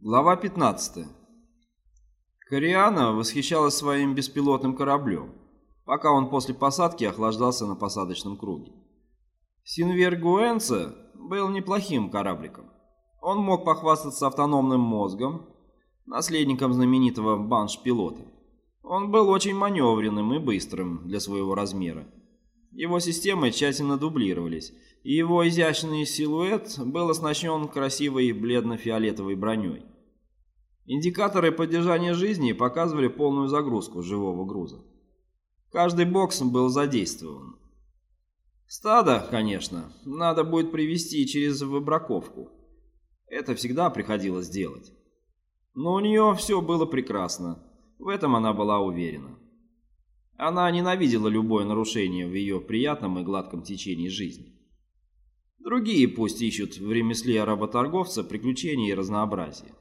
Глава 15. Кориана восхищалась своим беспилотным кораблем, пока он после посадки охлаждался на посадочном круге. Синвергуэнце был неплохим корабликом. Он мог похвастаться автономным мозгом, наследником знаменитого банш-пилота. Он был очень маневренным и быстрым для своего размера. Его системы тщательно дублировались, и его изящный силуэт был оснащен красивой бледно-фиолетовой броней. Индикаторы поддержания жизни показывали полную загрузку живого груза. Каждый бокс был задействован. Стадо, конечно, надо будет привести через выбраковку. Это всегда приходилось делать. Но у нее все было прекрасно. В этом она была уверена. Она ненавидела любое нарушение в ее приятном и гладком течении жизни. Другие пусть ищут в ремесле работорговца приключения и разнообразия.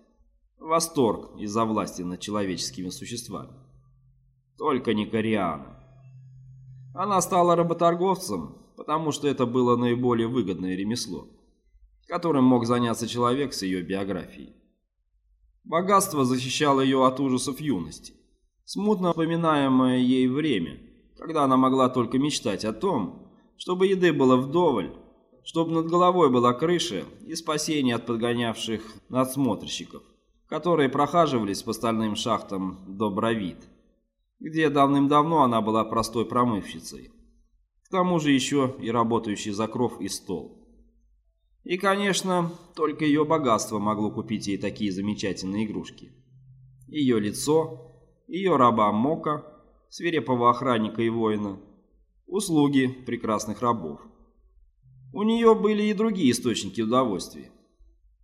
Восторг из-за власти над человеческими существами. Только не Кориана. Она стала работорговцем, потому что это было наиболее выгодное ремесло, которым мог заняться человек с ее биографией. Богатство защищало ее от ужасов юности, смутно напоминаемое ей время, когда она могла только мечтать о том, чтобы еды было вдоволь, чтобы над головой была крыша и спасение от подгонявших надсмотрщиков, которые прохаживались по стальным шахтам до Бровид, где давным-давно она была простой промывщицей. К тому же еще и работающий за кров и стол. И, конечно, только ее богатство могло купить ей такие замечательные игрушки. Ее лицо, ее раба Мока, свирепого охранника и воина, услуги прекрасных рабов. У нее были и другие источники удовольствия.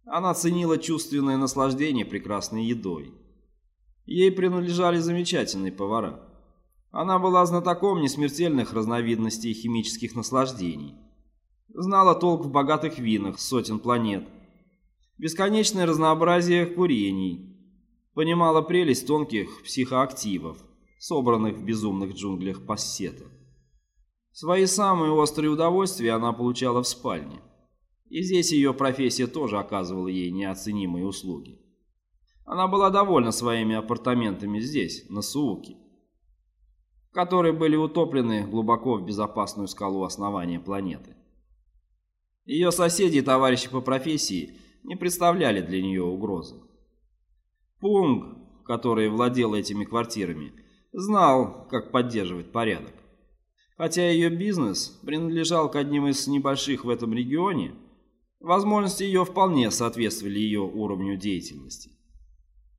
Она ценила чувственное наслаждение прекрасной едой. Ей принадлежали замечательные повара. Она была знатоком несмертельных разновидностей химических наслаждений. Знала толк в богатых винах сотен планет. Бесконечное разнообразие курений. Понимала прелесть тонких психоактивов, собранных в безумных джунглях пассета. Свои самые острые удовольствия она получала в спальне. И здесь ее профессия тоже оказывала ей неоценимые услуги. Она была довольна своими апартаментами здесь, на Сууке, которые были утоплены глубоко в безопасную скалу основания планеты. Ее соседи и товарищи по профессии не представляли для нее угрозы. Пунг, который владел этими квартирами, знал, как поддерживать порядок. Хотя ее бизнес принадлежал к одним из небольших в этом регионе, возможности ее вполне соответствовали ее уровню деятельности.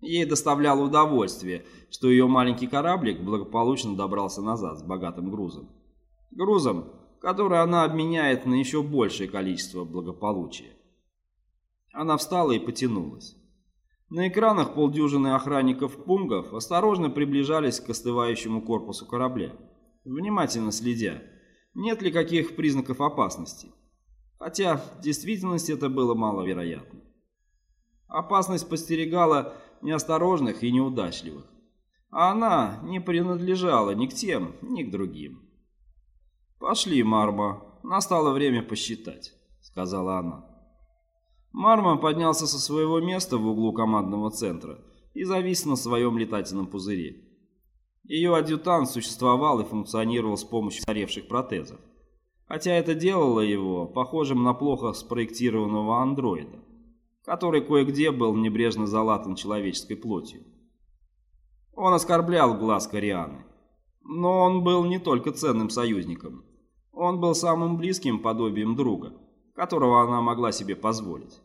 Ей доставляло удовольствие, что ее маленький кораблик благополучно добрался назад с богатым грузом. Грузом, который она обменяет на еще большее количество благополучия. Она встала и потянулась. На экранах полдюжины охранников-пунгов осторожно приближались к остывающему корпусу корабля внимательно следя, нет ли каких признаков опасности. Хотя в действительности это было маловероятно. Опасность постерегала неосторожных и неудачливых, а она не принадлежала ни к тем, ни к другим. «Пошли, Марма, настало время посчитать», — сказала она. Марма поднялся со своего места в углу командного центра и завис на своем летательном пузыре. Ее адъютант существовал и функционировал с помощью старевших протезов. Хотя это делало его похожим на плохо спроектированного андроида, который кое-где был небрежно залатан человеческой плотью. Он оскорблял глаз Корианы. Но он был не только ценным союзником. Он был самым близким подобием друга, которого она могла себе позволить.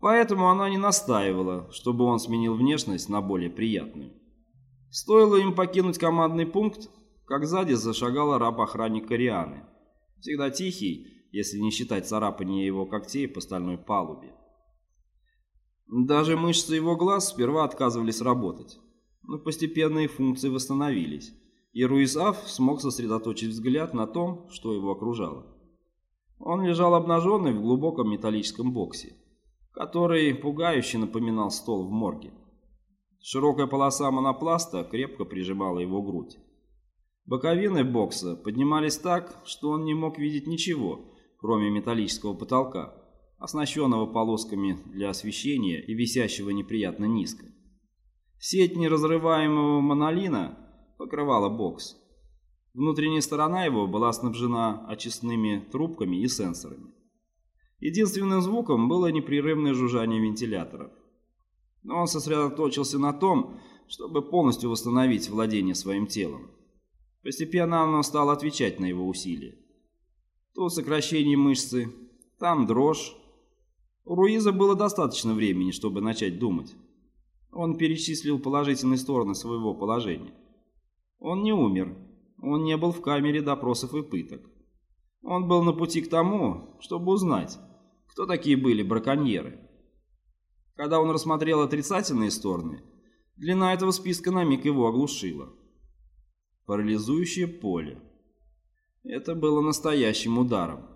Поэтому она не настаивала, чтобы он сменил внешность на более приятную. Стоило им покинуть командный пункт, как сзади зашагала раб-охранник Корианы. Всегда тихий, если не считать царапания его когтей по стальной палубе. Даже мышцы его глаз сперва отказывались работать, но постепенно их функции восстановились, и Руизав смог сосредоточить взгляд на том, что его окружало. Он лежал обнаженный в глубоком металлическом боксе, который пугающе напоминал стол в морге. Широкая полоса монопласта крепко прижимала его грудь. Боковины бокса поднимались так, что он не мог видеть ничего, кроме металлического потолка, оснащенного полосками для освещения и висящего неприятно низко. Сеть неразрываемого монолина покрывала бокс. Внутренняя сторона его была снабжена очистными трубками и сенсорами. Единственным звуком было непрерывное жужжание вентиляторов. Но он сосредоточился на том, чтобы полностью восстановить владение своим телом. Постепенно оно стало отвечать на его усилия. То сокращение мышцы, там дрожь. У Руиза было достаточно времени, чтобы начать думать. Он перечислил положительные стороны своего положения. Он не умер, он не был в камере допросов и пыток. Он был на пути к тому, чтобы узнать, кто такие были браконьеры. Когда он рассмотрел отрицательные стороны, длина этого списка на миг его оглушила. Парализующее поле. Это было настоящим ударом.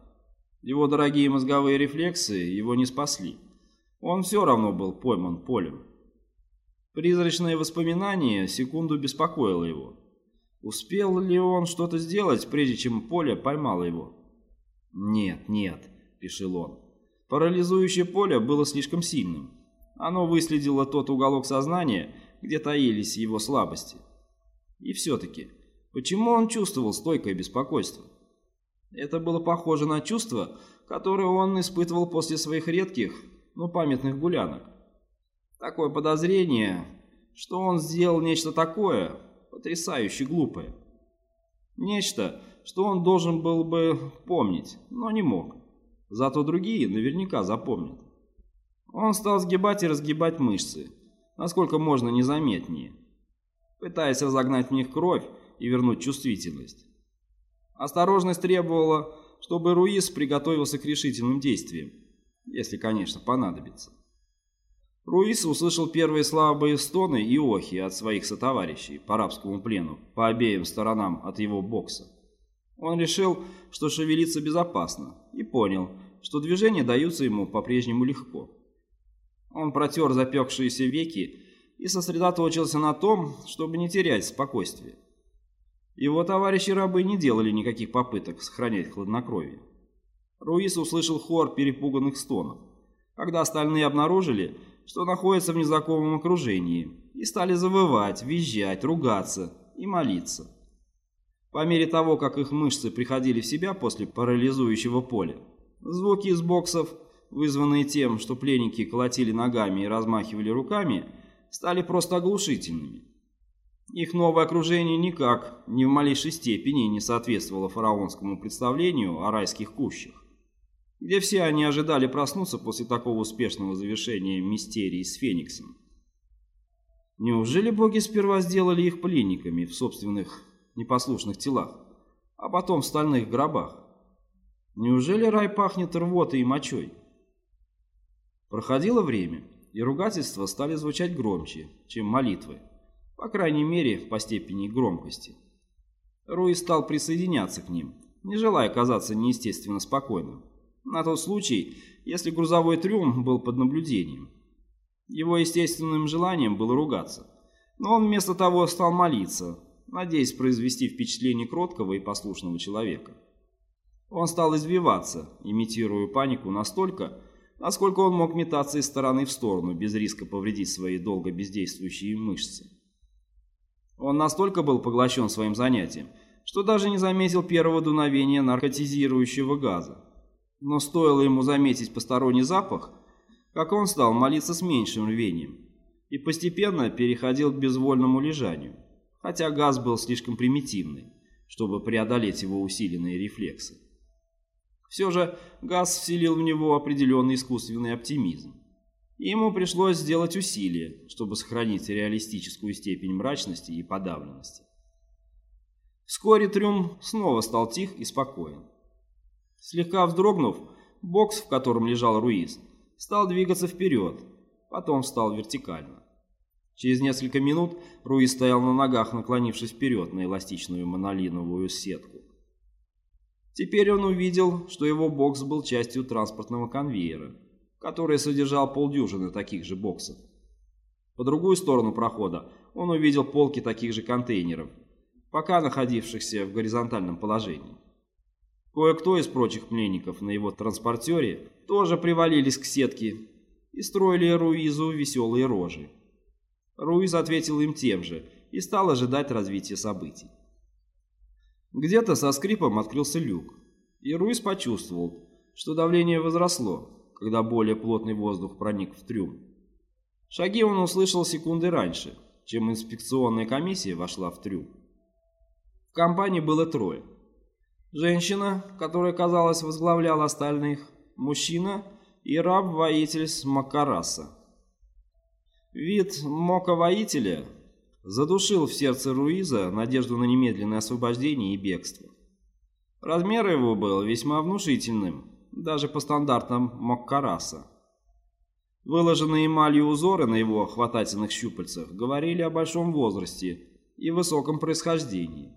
Его дорогие мозговые рефлексы его не спасли. Он все равно был пойман полем. Призрачное воспоминание секунду беспокоило его. Успел ли он что-то сделать, прежде чем поле поймало его? «Нет, нет», — решил он. Парализующее поле было слишком сильным. Оно выследило тот уголок сознания, где таились его слабости. И все-таки, почему он чувствовал стойкое беспокойство? Это было похоже на чувство, которое он испытывал после своих редких, но памятных гулянок. Такое подозрение, что он сделал нечто такое, потрясающе глупое. Нечто, что он должен был бы помнить, но не мог. Зато другие наверняка запомнят. Он стал сгибать и разгибать мышцы, насколько можно незаметнее, пытаясь разогнать в них кровь и вернуть чувствительность. Осторожность требовала, чтобы Руис приготовился к решительным действиям, если, конечно, понадобится. Руис услышал первые слабые стоны и охи от своих сотоварищей по арабскому плену по обеим сторонам от его бокса. Он решил, что шевелиться безопасно, и понял, что движения даются ему по-прежнему легко. Он протер запекшиеся веки и сосредоточился на том, чтобы не терять спокойствие. Его товарищи-рабы не делали никаких попыток сохранять хладнокровие. Руис услышал хор перепуганных стонов, когда остальные обнаружили, что находятся в незнакомом окружении, и стали завывать, визжать, ругаться и молиться. По мере того, как их мышцы приходили в себя после парализующего поля, звуки из боксов, вызванные тем, что пленники колотили ногами и размахивали руками, стали просто оглушительными. Их новое окружение никак, ни в малейшей степени не соответствовало фараонскому представлению о райских кущах, где все они ожидали проснуться после такого успешного завершения мистерии с Фениксом. Неужели боги сперва сделали их пленниками в собственных непослушных телах, а потом в стальных гробах? Неужели рай пахнет рвотой и мочой? Проходило время, и ругательства стали звучать громче, чем молитвы. По крайней мере, по степени громкости. Руи стал присоединяться к ним, не желая казаться неестественно спокойным. На тот случай, если грузовой трюм был под наблюдением. Его естественным желанием было ругаться. Но он вместо того стал молиться, надеясь произвести впечатление кроткого и послушного человека. Он стал извиваться, имитируя панику настолько, насколько он мог метаться из стороны в сторону, без риска повредить свои долго бездействующие мышцы. Он настолько был поглощен своим занятием, что даже не заметил первого дуновения наркотизирующего газа. Но стоило ему заметить посторонний запах, как он стал молиться с меньшим рвением и постепенно переходил к безвольному лежанию, хотя газ был слишком примитивный, чтобы преодолеть его усиленные рефлексы. Все же газ вселил в него определенный искусственный оптимизм ему пришлось сделать усилие, чтобы сохранить реалистическую степень мрачности и подавленности. Вскоре трюм снова стал тих и спокоен. Слегка вздрогнув, бокс, в котором лежал Руиз, стал двигаться вперед, потом встал вертикально. Через несколько минут Руиз стоял на ногах, наклонившись вперед на эластичную монолиновую сетку. Теперь он увидел, что его бокс был частью транспортного конвейера который содержал полдюжины таких же боксов. По другую сторону прохода он увидел полки таких же контейнеров, пока находившихся в горизонтальном положении. Кое-кто из прочих пленников на его транспортере тоже привалились к сетке и строили Руизу веселые рожи. Руиз ответил им тем же и стал ожидать развития событий. Где-то со скрипом открылся люк, и Руиз почувствовал, что давление возросло, когда более плотный воздух проник в трюм. Шаги он услышал секунды раньше, чем инспекционная комиссия вошла в трюм. В компании было трое. Женщина, которая, казалось, возглавляла остальных, мужчина и раб-воитель с Макараса. Вид Мока-воителя задушил в сердце Руиза надежду на немедленное освобождение и бегство. Размер его был весьма внушительным, даже по стандартам Моккараса. Выложенные эмалью узоры на его хватательных щупальцах говорили о большом возрасте и высоком происхождении.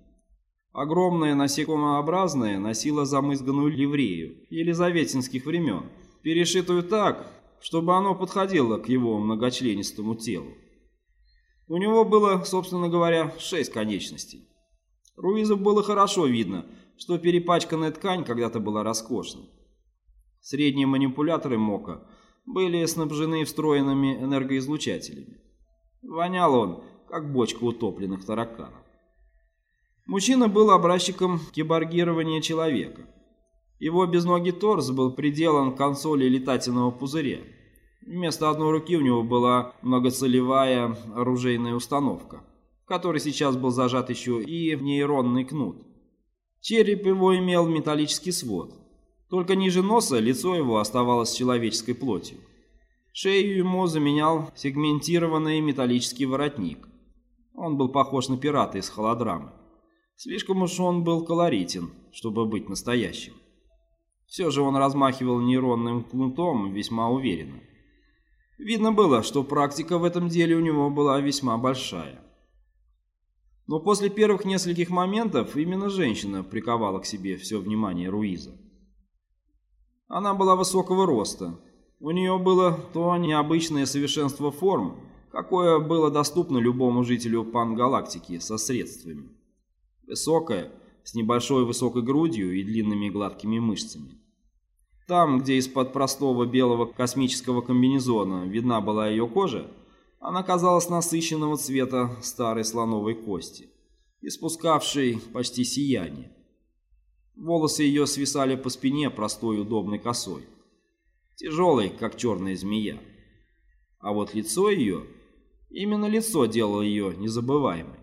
Огромное насекомообразное носило замызганную ливрею елизаветинских времен, перешитую так, чтобы оно подходило к его многочленистому телу. У него было, собственно говоря, шесть конечностей. Руизу было хорошо видно, что перепачканная ткань когда-то была роскошной. Средние манипуляторы МОКа были снабжены встроенными энергоизлучателями. Вонял он, как бочка утопленных тараканов. Мужчина был образчиком киборгирования человека. Его безногий торс был приделан к консоли летательного пузыря. Вместо одной руки у него была многоцелевая оружейная установка, в которой сейчас был зажат еще и нейронный кнут. Череп его имел металлический свод. Только ниже носа лицо его оставалось человеческой плотью. Шею ему заменял сегментированный металлический воротник. Он был похож на пирата из холодрамы. Слишком уж он был колоритен, чтобы быть настоящим. Все же он размахивал нейронным кнутом весьма уверенно. Видно было, что практика в этом деле у него была весьма большая. Но после первых нескольких моментов именно женщина приковала к себе все внимание Руиза. Она была высокого роста. У нее было то необычное совершенство форм, какое было доступно любому жителю пангалактики со средствами. Высокая, с небольшой высокой грудью и длинными гладкими мышцами. Там, где из-под простого белого космического комбинезона видна была ее кожа, она казалась насыщенного цвета старой слоновой кости, испускавшей почти сияние. Волосы ее свисали по спине простой удобной косой, тяжелой, как черная змея. А вот лицо ее, именно лицо делало ее незабываемой.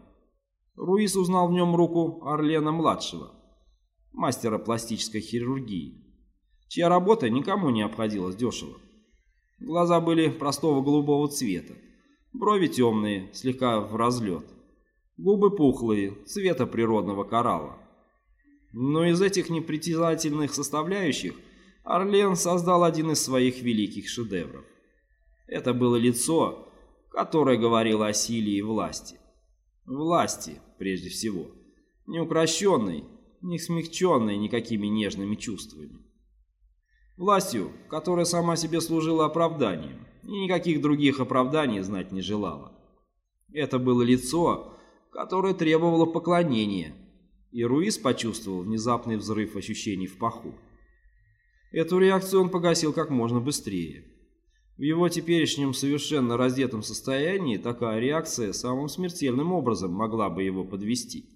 Руис узнал в нем руку Орлена-младшего, мастера пластической хирургии, чья работа никому не обходилась дешево. Глаза были простого голубого цвета, Брови темные, слегка в разлет. Губы пухлые, цвета природного коралла. Но из этих непритязательных составляющих Орлен создал один из своих великих шедевров. Это было лицо, которое говорило о силе и власти. Власти, прежде всего. Не укращенной, не смягченной никакими нежными чувствами. Властью, которая сама себе служила оправданием и никаких других оправданий знать не желала. Это было лицо, которое требовало поклонения, и Руис почувствовал внезапный взрыв ощущений в паху. Эту реакцию он погасил как можно быстрее. В его теперешнем совершенно раздетом состоянии такая реакция самым смертельным образом могла бы его подвести.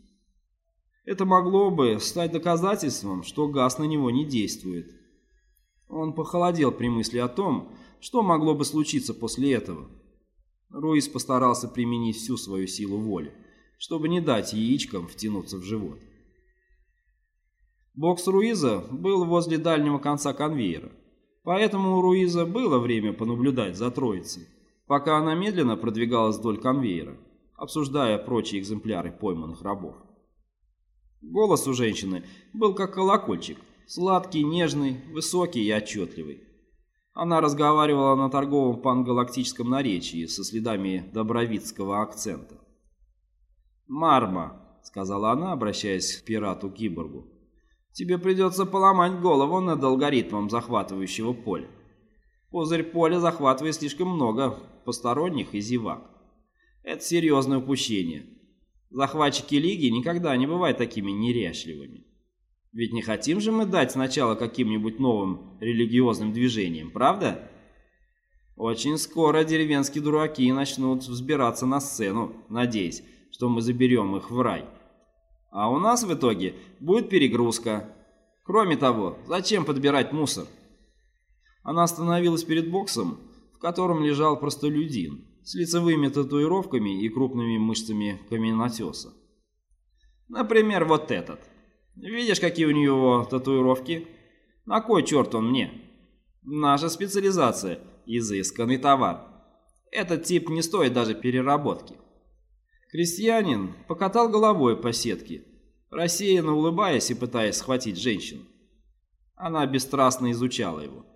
Это могло бы стать доказательством, что газ на него не действует. Он похолодел при мысли о том, что могло бы случиться после этого? Руис постарался применить всю свою силу воли, чтобы не дать яичкам втянуться в живот. Бокс Руиза был возле дальнего конца конвейера, поэтому у Руиза было время понаблюдать за троицей, пока она медленно продвигалась вдоль конвейера, обсуждая прочие экземпляры пойманных рабов. Голос у женщины был как колокольчик, сладкий, нежный, высокий и отчетливый. Она разговаривала на торговом пангалактическом наречии со следами добровицкого акцента. «Марма», — сказала она, обращаясь к пирату-киборгу, — «тебе придется поломать голову над алгоритмом захватывающего поля. Пузырь поля захватывает слишком много посторонних и зевак. Это серьезное упущение. Захватчики Лиги никогда не бывают такими неряшливыми. Ведь не хотим же мы дать сначала каким-нибудь новым религиозным движениям, правда? Очень скоро деревенские дураки начнут взбираться на сцену, надеясь, что мы заберем их в рай. А у нас в итоге будет перегрузка. Кроме того, зачем подбирать мусор? Она остановилась перед боксом, в котором лежал простолюдин, с лицевыми татуировками и крупными мышцами каменотеса. Например, вот этот. Видишь, какие у него татуировки? На кой черт он мне? Наша специализация – изысканный товар. Этот тип не стоит даже переработки. Крестьянин покатал головой по сетке, рассеянно улыбаясь и пытаясь схватить женщину. Она бесстрастно изучала его.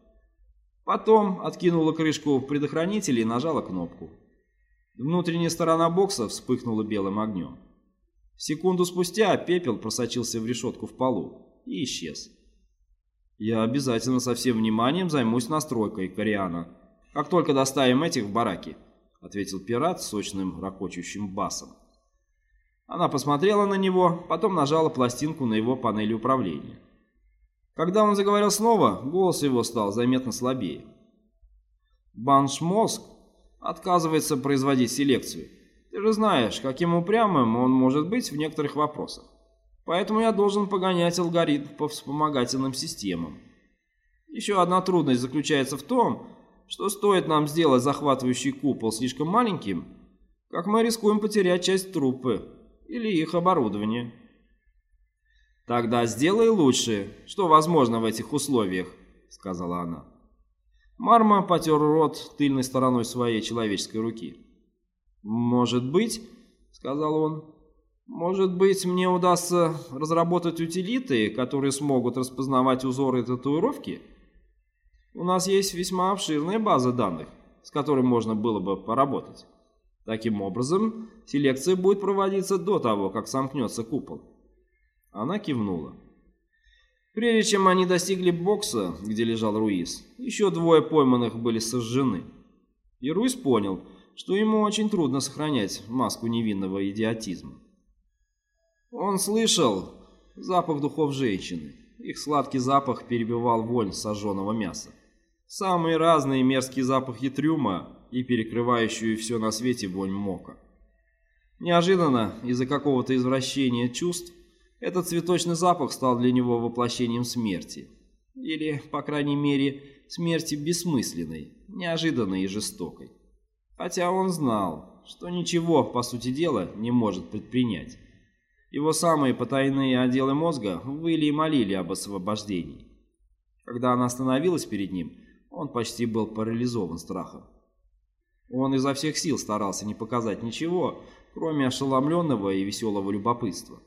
Потом откинула крышку предохранителя и нажала кнопку. Внутренняя сторона бокса вспыхнула белым огнем. Секунду спустя пепел просочился в решетку в полу и исчез. «Я обязательно со всем вниманием займусь настройкой, Кориана, как только доставим этих в бараки», — ответил пират сочным ракочущим басом. Она посмотрела на него, потом нажала пластинку на его панели управления. Когда он заговорил снова, голос его стал заметно слабее. Баншмозг отказывается производить селекцию. Ты же знаешь, каким упрямым он может быть в некоторых вопросах. Поэтому я должен погонять алгоритм по вспомогательным системам. Еще одна трудность заключается в том, что стоит нам сделать захватывающий купол слишком маленьким, как мы рискуем потерять часть трупы или их оборудование. «Тогда сделай лучше, что возможно в этих условиях», — сказала она. Марма потер рот тыльной стороной своей человеческой руки. «Может быть», — сказал он, — «может быть, мне удастся разработать утилиты, которые смогут распознавать узоры татуировки? У нас есть весьма обширная база данных, с которой можно было бы поработать. Таким образом, селекция будет проводиться до того, как сомкнется купол». Она кивнула. Прежде чем они достигли бокса, где лежал Руис, еще двое пойманных были сожжены. И Руис понял, что ему очень трудно сохранять маску невинного идиотизма. Он слышал запах духов женщины. Их сладкий запах перебивал вонь сожженного мяса. Самые разные мерзкие запахи трюма и перекрывающую все на свете вонь мока. Неожиданно, из-за какого-то извращения чувств, этот цветочный запах стал для него воплощением смерти. Или, по крайней мере, смерти бессмысленной, неожиданной и жестокой. Хотя он знал, что ничего, по сути дела, не может предпринять. Его самые потайные отделы мозга выли и молили об освобождении. Когда она остановилась перед ним, он почти был парализован страхом. Он изо всех сил старался не показать ничего, кроме ошеломленного и веселого любопытства.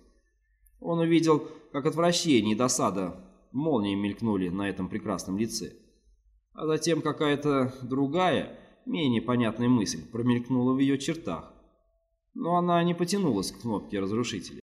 Он увидел, как отвращение и досада молнией мелькнули на этом прекрасном лице. А затем какая-то другая, менее понятная мысль промелькнула в ее чертах. Но она не потянулась к кнопке разрушителя.